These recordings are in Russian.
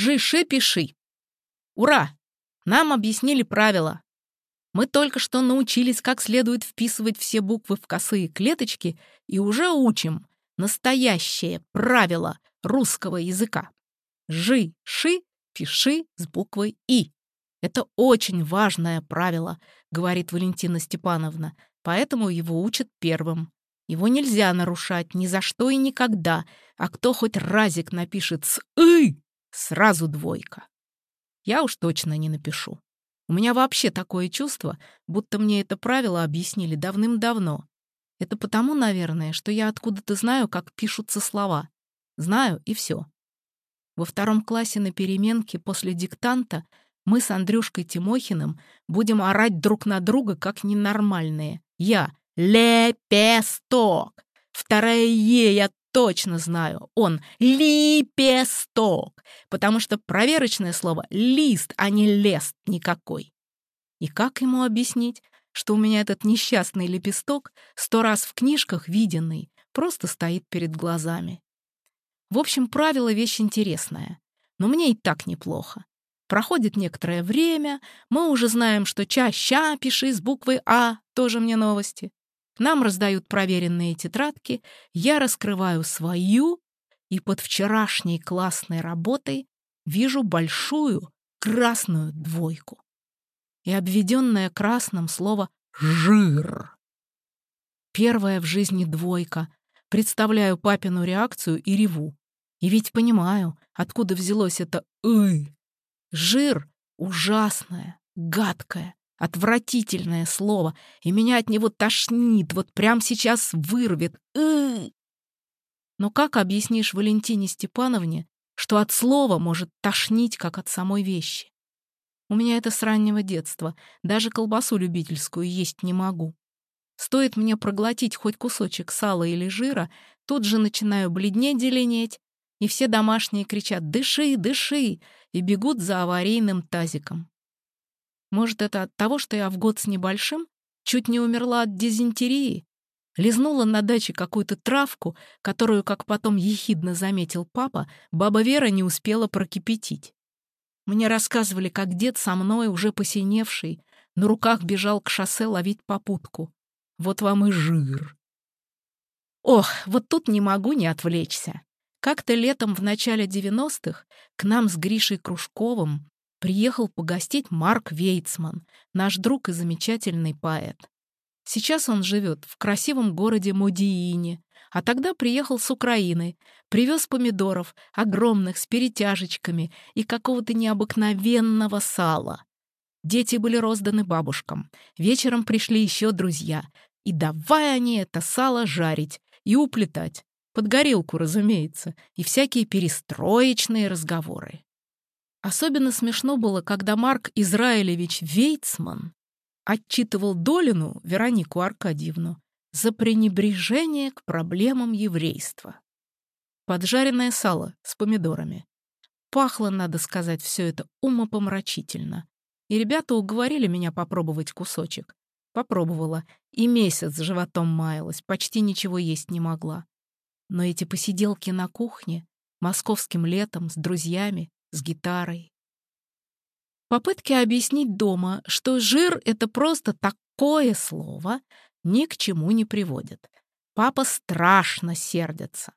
Жиши пиши. Ура! Нам объяснили правила. Мы только что научились, как следует вписывать все буквы в косые клеточки и уже учим настоящее правило русского языка. Жи-ши пиши с буквой «и». Это очень важное правило, говорит Валентина Степановна, поэтому его учат первым. Его нельзя нарушать ни за что и никогда, а кто хоть разик напишет с «ы», сразу двойка. Я уж точно не напишу. У меня вообще такое чувство, будто мне это правило объяснили давным-давно. Это потому, наверное, что я откуда-то знаю, как пишутся слова. Знаю, и все. Во втором классе на переменке после диктанта мы с Андрюшкой Тимохиным будем орать друг на друга, как ненормальные. Я — лепесток. Вторая «е» я точно знаю. Он — лепесток. Потому что проверочное слово — лист, а не лест никакой. И как ему объяснить, что у меня этот несчастный лепесток, сто раз в книжках виденный, просто стоит перед глазами? В общем, правило — вещь интересная. Но мне и так неплохо. Проходит некоторое время, мы уже знаем, что ча-ща пиши с буквы «А», тоже мне новости. Нам раздают проверенные тетрадки, я раскрываю свою, и под вчерашней классной работой вижу большую красную двойку. И обведенное красным слово «жир». Первая в жизни двойка. Представляю папину реакцию и реву. И ведь понимаю, откуда взялось это «ы». Жир — ужасное, гадкое, отвратительное слово, и меня от него тошнит, вот прямо сейчас вырвет. Но как объяснишь Валентине Степановне, что от слова может тошнить, как от самой вещи? У меня это с раннего детства, даже колбасу любительскую есть не могу. Стоит мне проглотить хоть кусочек сала или жира, тут же начинаю бледнеть зеленеть, и все домашние кричат «Дыши, дыши!» и бегут за аварийным тазиком. Может, это от того, что я в год с небольшим чуть не умерла от дизентерии? Лизнула на даче какую-то травку, которую, как потом ехидно заметил папа, баба Вера не успела прокипятить. Мне рассказывали, как дед со мной, уже посиневший, на руках бежал к шоссе ловить попутку. Вот вам и жир. Ох, вот тут не могу не отвлечься. Как-то летом в начале 90-х к нам с Гришей Кружковым приехал погостить Марк Вейцман, наш друг и замечательный поэт. Сейчас он живет в красивом городе Модиине, а тогда приехал с Украины, привез помидоров, огромных, с перетяжечками и какого-то необыкновенного сала. Дети были розданы бабушкам, вечером пришли еще друзья, и давай они это сало жарить и уплетать. Под горелку, разумеется, и всякие перестроечные разговоры. Особенно смешно было, когда Марк Израилевич Вейцман отчитывал Долину, Веронику Аркадьевну, за пренебрежение к проблемам еврейства. Поджаренное сало с помидорами. Пахло, надо сказать, все это умопомрачительно. И ребята уговорили меня попробовать кусочек. Попробовала, и месяц животом маялась, почти ничего есть не могла. Но эти посиделки на кухне, московским летом, с друзьями, с гитарой. Попытки объяснить дома, что жир — это просто такое слово, ни к чему не приводят. Папа страшно сердится.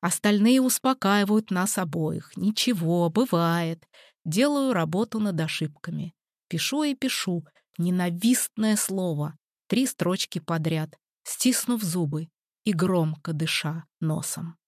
Остальные успокаивают нас обоих. Ничего, бывает. Делаю работу над ошибками. Пишу и пишу. Ненавистное слово. Три строчки подряд, стиснув зубы и громко дыша носом.